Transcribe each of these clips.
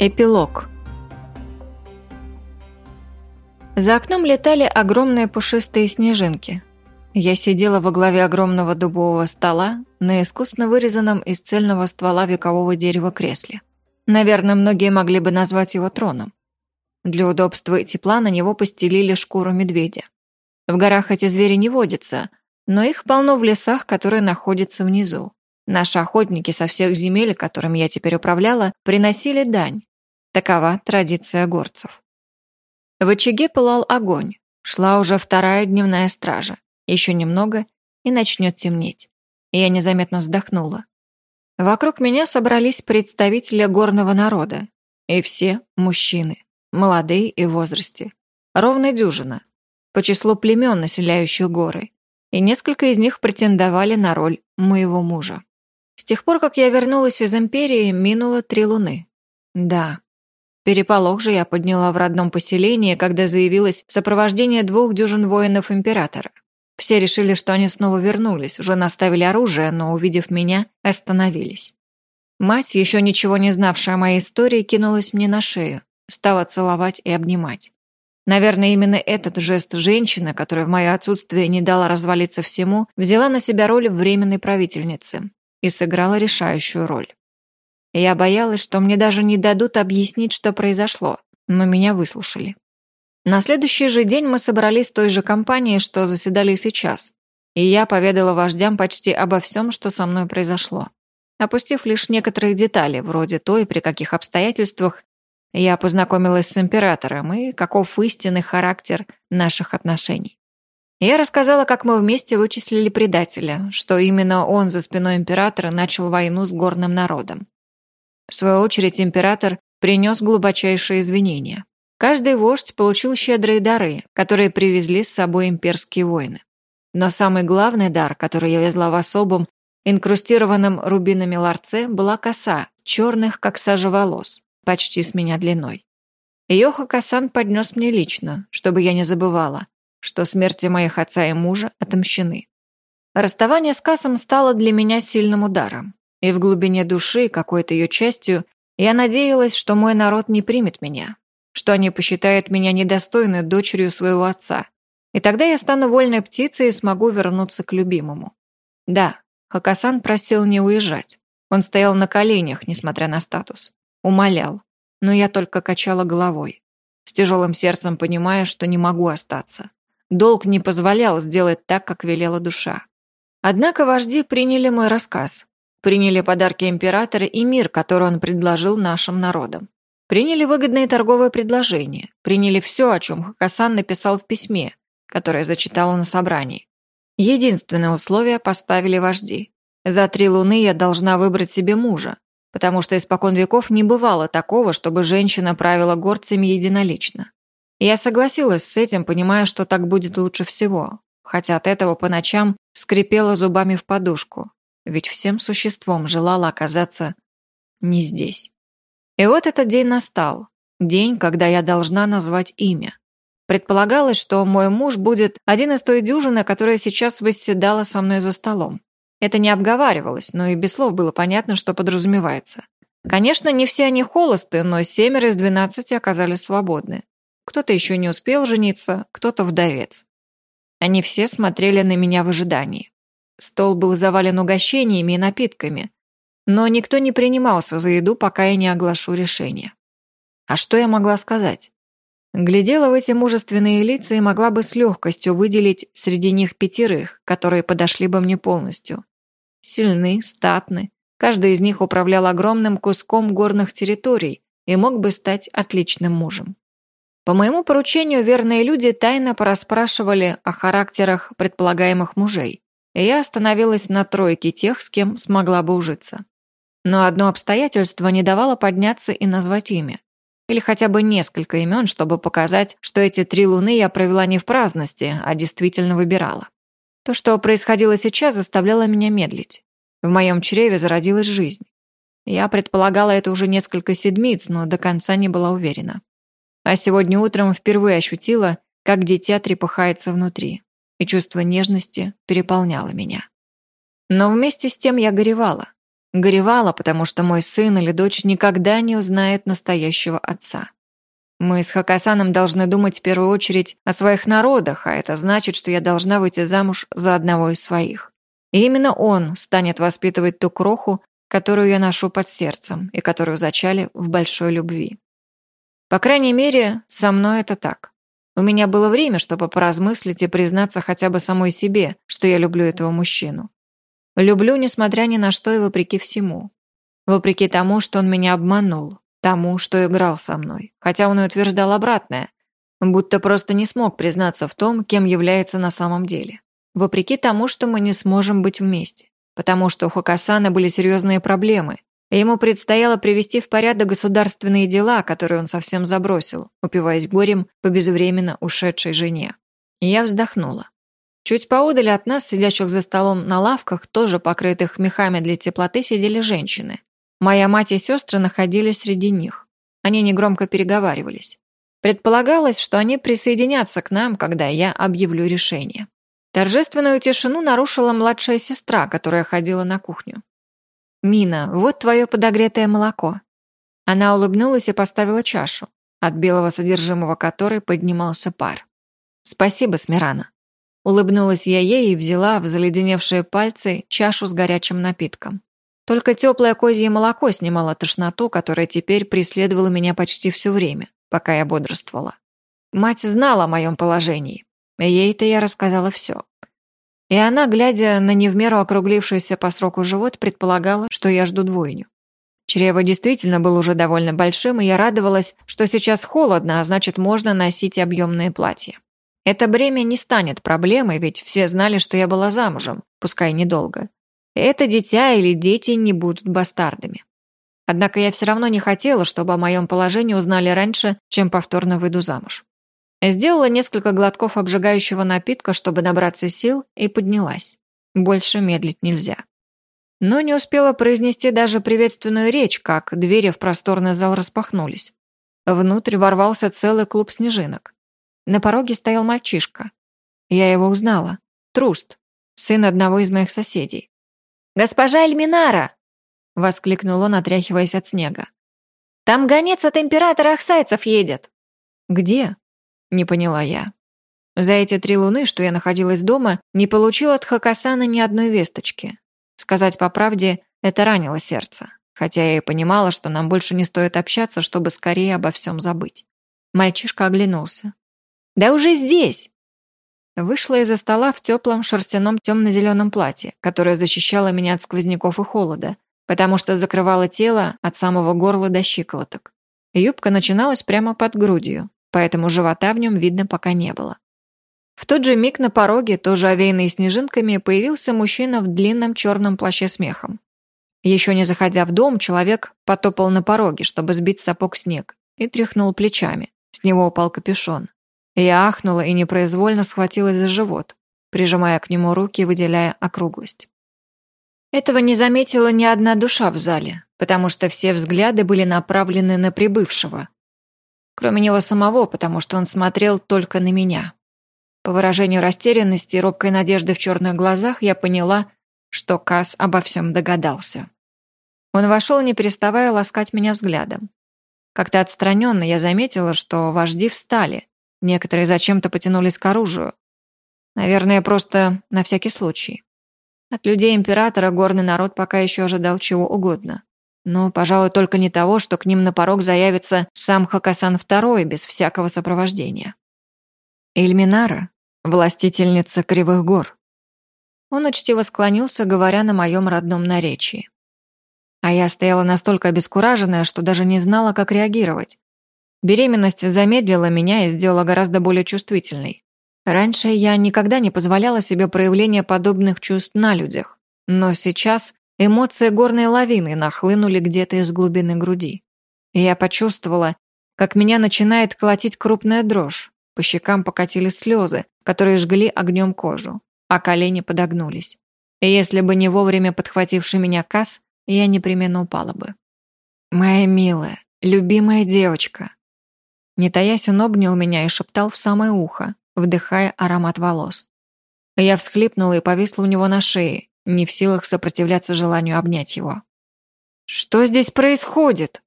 Эпилог За окном летали огромные пушистые снежинки. Я сидела во главе огромного дубового стола на искусно вырезанном из цельного ствола векового дерева кресле. Наверное, многие могли бы назвать его троном. Для удобства и тепла на него постелили шкуру медведя. В горах эти звери не водятся, но их полно в лесах, которые находятся внизу. Наши охотники со всех земель, которыми я теперь управляла, приносили дань. Такова традиция горцев. В очаге пылал огонь. Шла уже вторая дневная стража. Еще немного, и начнет темнеть. Я незаметно вздохнула. Вокруг меня собрались представители горного народа. И все мужчины, молодые и в возрасте. Ровно дюжина. По числу племен, населяющих горы. И несколько из них претендовали на роль моего мужа. С тех пор, как я вернулась из Империи, минуло три луны. Да. Переполох же я подняла в родном поселении, когда заявилась в сопровождении двух дюжин воинов Императора. Все решили, что они снова вернулись, уже наставили оружие, но, увидев меня, остановились. Мать, еще ничего не знавшая о моей истории, кинулась мне на шею, стала целовать и обнимать. Наверное, именно этот жест женщины, которая в мое отсутствие не дала развалиться всему, взяла на себя роль временной правительницы и сыграла решающую роль. Я боялась, что мне даже не дадут объяснить, что произошло, но меня выслушали. На следующий же день мы собрались в той же компании, что заседали сейчас, и я поведала вождям почти обо всем, что со мной произошло, опустив лишь некоторые детали, вроде той, при каких обстоятельствах я познакомилась с императором и каков истинный характер наших отношений. Я рассказала, как мы вместе вычислили предателя, что именно он за спиной императора начал войну с горным народом. В свою очередь император принес глубочайшие извинения. Каждый вождь получил щедрые дары, которые привезли с собой имперские воины. Но самый главный дар, который я везла в особом, инкрустированном рубинами ларце, была коса, черных, как сажа волос, почти с меня длиной. Ее Хакасан поднес мне лично, чтобы я не забывала, что смерти моих отца и мужа отомщены. Расставание с Касом стало для меня сильным ударом, и в глубине души, какой-то ее частью, я надеялась, что мой народ не примет меня, что они посчитают меня недостойной дочерью своего отца, и тогда я стану вольной птицей и смогу вернуться к любимому. Да, Хакасан просил не уезжать. Он стоял на коленях, несмотря на статус. Умолял, но я только качала головой, с тяжелым сердцем понимая, что не могу остаться. Долг не позволял сделать так, как велела душа. Однако вожди приняли мой рассказ, приняли подарки императора и мир, который он предложил нашим народам. Приняли выгодные торговые предложения, приняли все, о чем Хакасан написал в письме, которое зачитал на собрании. Единственное условие поставили вожди. За три луны я должна выбрать себе мужа, потому что испокон веков не бывало такого, чтобы женщина правила горцами единолично. Я согласилась с этим, понимая, что так будет лучше всего, хотя от этого по ночам скрипела зубами в подушку, ведь всем существом желала оказаться не здесь. И вот этот день настал, день, когда я должна назвать имя. Предполагалось, что мой муж будет один из той дюжины, которая сейчас восседала со мной за столом. Это не обговаривалось, но и без слов было понятно, что подразумевается. Конечно, не все они холосты, но семеро из двенадцати оказались свободны. Кто-то еще не успел жениться, кто-то вдовец. Они все смотрели на меня в ожидании. Стол был завален угощениями и напитками, но никто не принимался за еду, пока я не оглашу решение. А что я могла сказать? Глядела в эти мужественные лица и могла бы с легкостью выделить среди них пятерых, которые подошли бы мне полностью. Сильны, статны. Каждый из них управлял огромным куском горных территорий и мог бы стать отличным мужем. По моему поручению верные люди тайно порасспрашивали о характерах предполагаемых мужей, я остановилась на тройке тех, с кем смогла бы ужиться. Но одно обстоятельство не давало подняться и назвать имя. Или хотя бы несколько имен, чтобы показать, что эти три луны я провела не в праздности, а действительно выбирала. То, что происходило сейчас, заставляло меня медлить. В моем чреве зародилась жизнь. Я предполагала это уже несколько седмиц, но до конца не была уверена. А сегодня утром впервые ощутила, как дитя трепыхается внутри, и чувство нежности переполняло меня. Но вместе с тем я горевала. Горевала, потому что мой сын или дочь никогда не узнает настоящего отца. Мы с Хакасаном должны думать в первую очередь о своих народах, а это значит, что я должна выйти замуж за одного из своих. И именно он станет воспитывать ту кроху, которую я ношу под сердцем и которую зачали в большой любви. По крайней мере, со мной это так. У меня было время, чтобы поразмыслить и признаться хотя бы самой себе, что я люблю этого мужчину. Люблю, несмотря ни на что и вопреки всему. Вопреки тому, что он меня обманул, тому, что играл со мной. Хотя он и утверждал обратное, будто просто не смог признаться в том, кем является на самом деле. Вопреки тому, что мы не сможем быть вместе. Потому что у Хакасана были серьезные проблемы, ему предстояло привести в порядок государственные дела, которые он совсем забросил, упиваясь горем по безвременно ушедшей жене. И я вздохнула. Чуть поодаль от нас, сидящих за столом на лавках, тоже покрытых мехами для теплоты, сидели женщины. Моя мать и сестры находились среди них. Они негромко переговаривались. Предполагалось, что они присоединятся к нам, когда я объявлю решение. Торжественную тишину нарушила младшая сестра, которая ходила на кухню. «Мина, вот твое подогретое молоко». Она улыбнулась и поставила чашу, от белого содержимого которой поднимался пар. «Спасибо, Смирана». Улыбнулась я ей и взяла в заледеневшие пальцы чашу с горячим напитком. Только теплое козье молоко снимало тошноту, которая теперь преследовала меня почти все время, пока я бодрствовала. Мать знала о моем положении. Ей-то я рассказала все. И она, глядя на не в меру округлившийся по сроку живот, предполагала, что я жду двойню. Чрево действительно было уже довольно большим, и я радовалась, что сейчас холодно, а значит, можно носить объемные платья. Это бремя не станет проблемой, ведь все знали, что я была замужем, пускай недолго. Это дитя или дети не будут бастардами. Однако я все равно не хотела, чтобы о моем положении узнали раньше, чем повторно выйду замуж. Сделала несколько глотков обжигающего напитка, чтобы набраться сил, и поднялась. Больше медлить нельзя. Но не успела произнести даже приветственную речь, как двери в просторный зал распахнулись. Внутрь ворвался целый клуб снежинок. На пороге стоял мальчишка. Я его узнала. Труст, сын одного из моих соседей. «Госпожа Эльминара!» — воскликнул он, отряхиваясь от снега. «Там гонец от императора Ахсайцев едет!» «Где?» — не поняла я. За эти три луны, что я находилась дома, не получила от Хакасана ни одной весточки. Сказать по правде, это ранило сердце, хотя я и понимала, что нам больше не стоит общаться, чтобы скорее обо всем забыть. Мальчишка оглянулся. «Да уже здесь!» Вышла из-за стола в теплом шерстяном темно-зеленом платье, которое защищало меня от сквозняков и холода, потому что закрывало тело от самого горла до щиколоток. Юбка начиналась прямо под грудью, поэтому живота в нем видно пока не было. В тот же миг на пороге, тоже овеянный снежинками, появился мужчина в длинном черном плаще с мехом. Еще не заходя в дом, человек потопал на пороге, чтобы сбить сапог снег, и тряхнул плечами. С него упал капюшон. Я ахнула и непроизвольно схватилась за живот, прижимая к нему руки выделяя округлость. Этого не заметила ни одна душа в зале, потому что все взгляды были направлены на прибывшего. Кроме него самого, потому что он смотрел только на меня. По выражению растерянности и робкой надежды в черных глазах я поняла, что Кас обо всем догадался. Он вошел, не переставая ласкать меня взглядом. Как-то отстраненно я заметила, что вожди встали, Некоторые зачем-то потянулись к оружию. Наверное, просто на всякий случай. От людей императора горный народ пока еще ожидал чего угодно. Но, пожалуй, только не того, что к ним на порог заявится сам Хакасан II без всякого сопровождения. Эльминара, властительница Кривых гор. Он учтиво склонился, говоря на моем родном наречии. А я стояла настолько обескураженная, что даже не знала, как реагировать. Беременность замедлила меня и сделала гораздо более чувствительной. Раньше я никогда не позволяла себе проявления подобных чувств на людях, но сейчас эмоции горной лавины нахлынули где-то из глубины груди. И я почувствовала, как меня начинает колотить крупная дрожь, по щекам покатили слезы, которые жгли огнем кожу, а колени подогнулись. И если бы не вовремя подхвативший меня Касс, я непременно упала бы. «Моя милая, любимая девочка», не таясь, он обнял меня и шептал в самое ухо, вдыхая аромат волос. Я всхлипнула и повисла у него на шее, не в силах сопротивляться желанию обнять его. «Что здесь происходит?»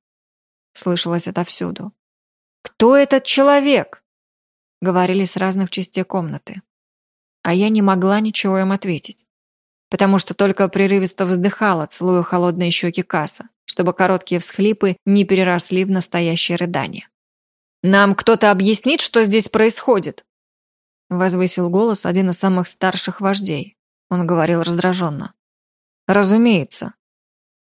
Слышалось отовсюду. «Кто этот человек?» Говорили с разных частей комнаты. А я не могла ничего им ответить, потому что только прерывисто вздыхала, целуя холодные щеки Касса, чтобы короткие всхлипы не переросли в настоящее рыдание. «Нам кто-то объяснит, что здесь происходит?» Возвысил голос один из самых старших вождей. Он говорил раздраженно. «Разумеется».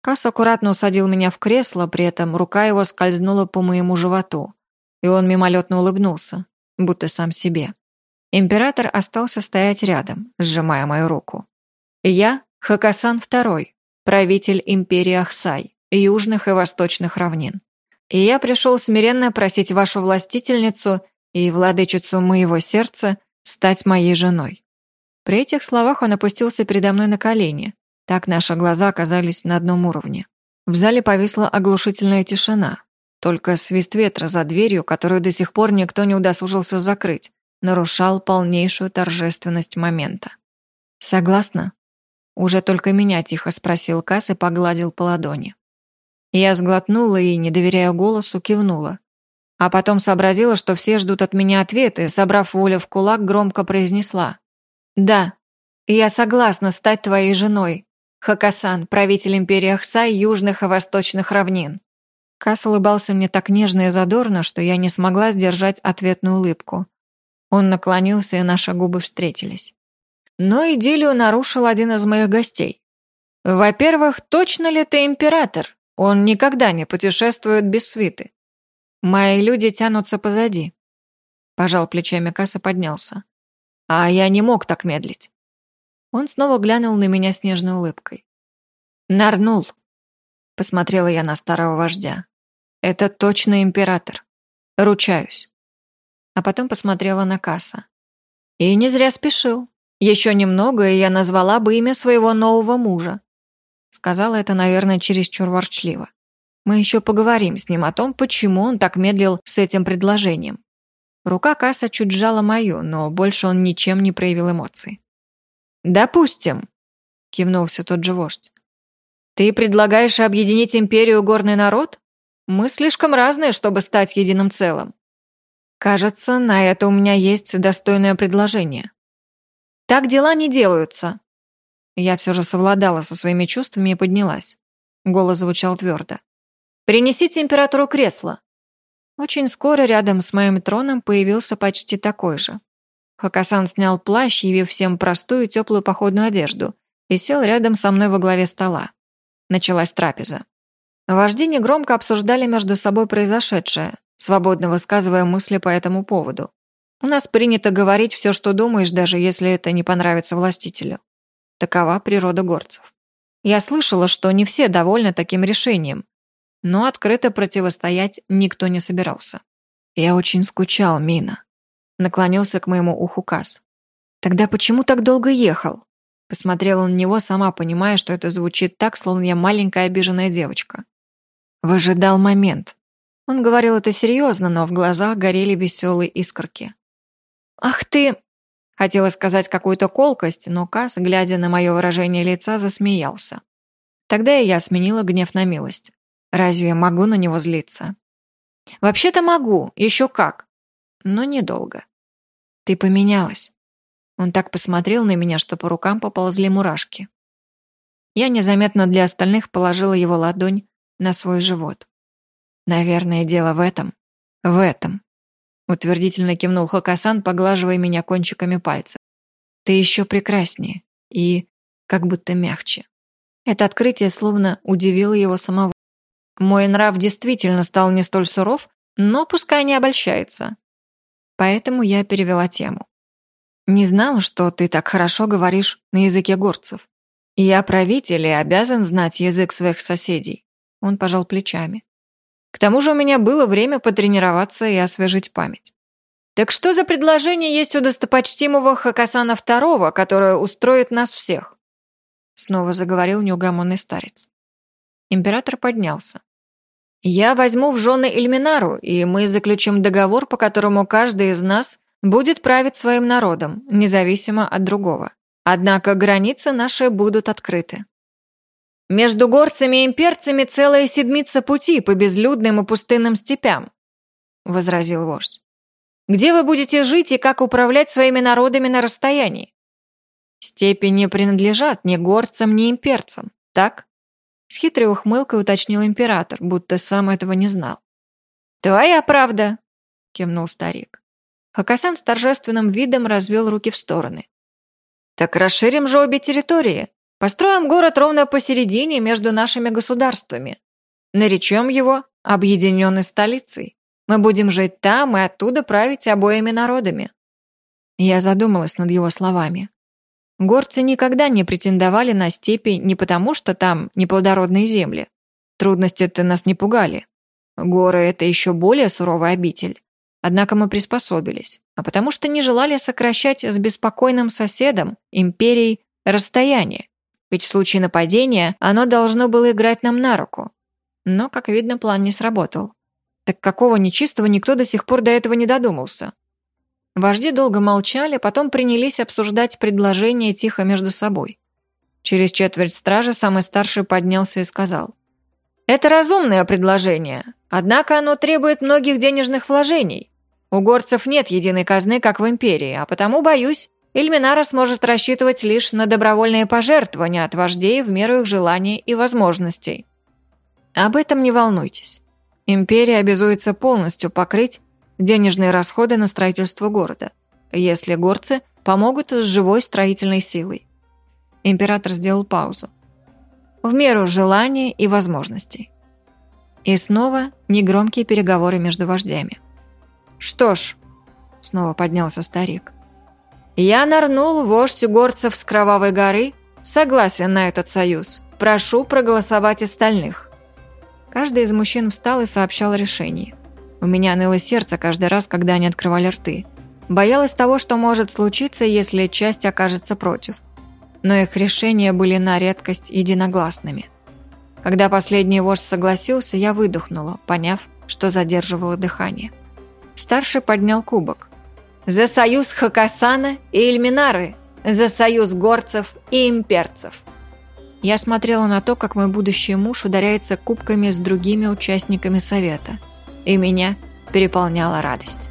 Касс аккуратно усадил меня в кресло, при этом рука его скользнула по моему животу, и он мимолетно улыбнулся, будто сам себе. Император остался стоять рядом, сжимая мою руку. Я – Хакасан II, правитель империи Ахсай, южных и восточных равнин. И я пришел смиренно просить вашу властительницу и владычицу моего сердца стать моей женой. При этих словах он опустился передо мной на колени. Так наши глаза оказались на одном уровне. В зале повисла оглушительная тишина. Только свист ветра за дверью, которую до сих пор никто не удосужился закрыть, нарушал полнейшую торжественность момента. «Согласна?» Уже только меня тихо спросил Касс и погладил по ладони. Я сглотнула и, не доверяя голосу, кивнула. А потом сообразила, что все ждут от меня ответа, и, собрав волю в кулак, громко произнесла. «Да, я согласна стать твоей женой, Хакасан, правитель империи Ахсай южных и восточных равнин». Касс улыбался мне так нежно и задорно, что я не смогла сдержать ответную улыбку. Он наклонился, и наши губы встретились. Но идиллию нарушил один из моих гостей. «Во-первых, точно ли ты император? Он никогда не путешествует без свиты. Мои люди тянутся позади». Пожал плечами Касса, поднялся. А я не мог так медлить. Он снова глянул на меня с нежной улыбкой. «Нарнул», — посмотрела я на старого вождя. «Это точно император. Ручаюсь» а потом посмотрела на Касса. И не зря спешил. Еще немного, и я назвала бы имя своего нового мужа. Сказала это, наверное, чересчур ворчливо. Мы еще поговорим с ним о том, почему он так медлил с этим предложением. Рука Касса чуть сжала мою, но больше он ничем не проявил эмоций. «Допустим», — кивнул все тот же вождь. «Ты предлагаешь объединить империю горный народ? Мы слишком разные, чтобы стать единым целым. Кажется, на это у меня есть достойное предложение. Так дела не делаются. Я все же совладала со своими чувствами и поднялась. Голос звучал твердо. «Принесите императору кресло». Очень скоро рядом с моим троном появился почти такой же. Хакасан снял плащ, явив всем простую теплую походную одежду, и сел рядом со мной во главе стола. Началась трапеза. Вожди негромко обсуждали между собой произошедшее, свободно высказывая мысли по этому поводу. У нас принято говорить все, что думаешь, даже если это не понравится властителю. Такова природа горцев. Я слышала, что не все довольны таким решением, но открыто противостоять никто не собирался. Я очень скучал, Мина. Наклонился к моему уху Кас. Тогда почему так долго ехал? Посмотрела на него, сама понимая, что это звучит так, словно я маленькая обиженная девочка. Выжидал момент. Он говорил это серьезно, но в глазах горели веселые искорки. «Ах ты!» Хотела сказать какую-то колкость, но Кас, глядя на мое выражение лица, засмеялся. Тогда и я сменила гнев на милость. Разве я могу на него злиться? Вообще-то могу, еще как. Но недолго. Ты поменялась. Он так посмотрел на меня, что по рукам поползли мурашки. Я незаметно для остальных положила его ладонь на свой живот. Наверное, дело в этом. В этом. Утвердительно кивнул Хокасан, поглаживая меня кончиками пальцев. Ты еще прекраснее. И как будто мягче. Это открытие словно удивило его самого. Мой нрав действительно стал не столь суров, но пускай не обольщается. Поэтому я перевела тему. Не знала, что ты так хорошо говоришь на языке горцев. Я правитель и обязан знать язык своих соседей. Он пожал плечами. К тому же у меня было время потренироваться и освежить память. Так что за предложение есть у достопочтимого Хакасана II, которое устроит нас всех? Снова заговорил неугомонный старец. Император поднялся. Я возьму в жены Эльминару, и мы заключим договор, по которому каждый из нас будет править своим народом, независимо от другого. Однако границы наши будут открыты. Между горцами и имперцами целая седмица пути по безлюдным и пустынным степям», — возразил вождь. «Где вы будете жить и как управлять своими народами на расстоянии? Степи не принадлежат ни горцам, ни имперцам, так?» С хитрой ухмылкой уточнил император, будто сам этого не знал. «Твоя правда», — кивнул старик. Хакасан с торжественным видом развел руки в стороны. «Так расширим же обе территории. Построим город ровно посередине между нашими государствами. Наречем его объединенной столицей. Мы будем жить там и оттуда править обоими народами». Я задумалась над его словами. Горцы никогда не претендовали на степи не потому, что там неплодородные земли. Трудности-то нас не пугали. Горы — это еще более суровый обитель. Однако мы приспособились, а потому что не желали сокращать с беспокойным соседом, империей, расстояние. Ведь в случае нападения оно должно было играть нам на руку. Но, как видно, план не сработал. Так какого нечистого никто до сих пор до этого не додумался? Вожди долго молчали, потом принялись обсуждать предложение тихо между собой. Через четверть стражи самый старший поднялся и сказал. «Это разумное предложение, однако оно требует многих денежных вложений. У горцев нет единой казны, как в Империи, а потому, боюсь, Эльминара сможет рассчитывать лишь на добровольные пожертвования от вождей в меру их желаний и возможностей. Об этом не волнуйтесь. Империя обязуется полностью покрыть денежные расходы на строительство города, если горцы помогут с живой строительной силой. Император сделал паузу. В меру желания и возможностей. И снова негромкие переговоры между вождями. «Что ж», — снова поднялся старик, «я нырнул, вождь горцев с Кровавой горы, согласен на этот союз. Прошу проголосовать остальных». Каждый из мужчин встал и сообщал решение. У меня ныло сердце каждый раз, когда они открывали рты. Боялась того, что может случиться, если часть окажется против. Но их решения были на редкость единогласными. Когда последний вождь согласился, я выдохнула, поняв, что задерживало дыхание. Старший поднял кубок. «За союз Хакасана и Эльминары! За союз горцев и имперцев!» Я смотрела на то, как мой будущий муж ударяется кубками с другими участниками совета – и меня переполняла радость.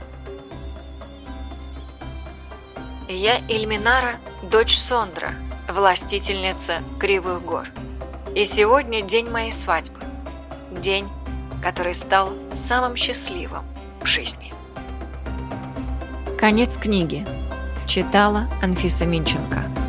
Я Ильминара, дочь Сондра, властительница Кривых гор. И сегодня день моей свадьбы. День, который стал самым счастливым в жизни. Конец книги. Читала Анфиса Минченко.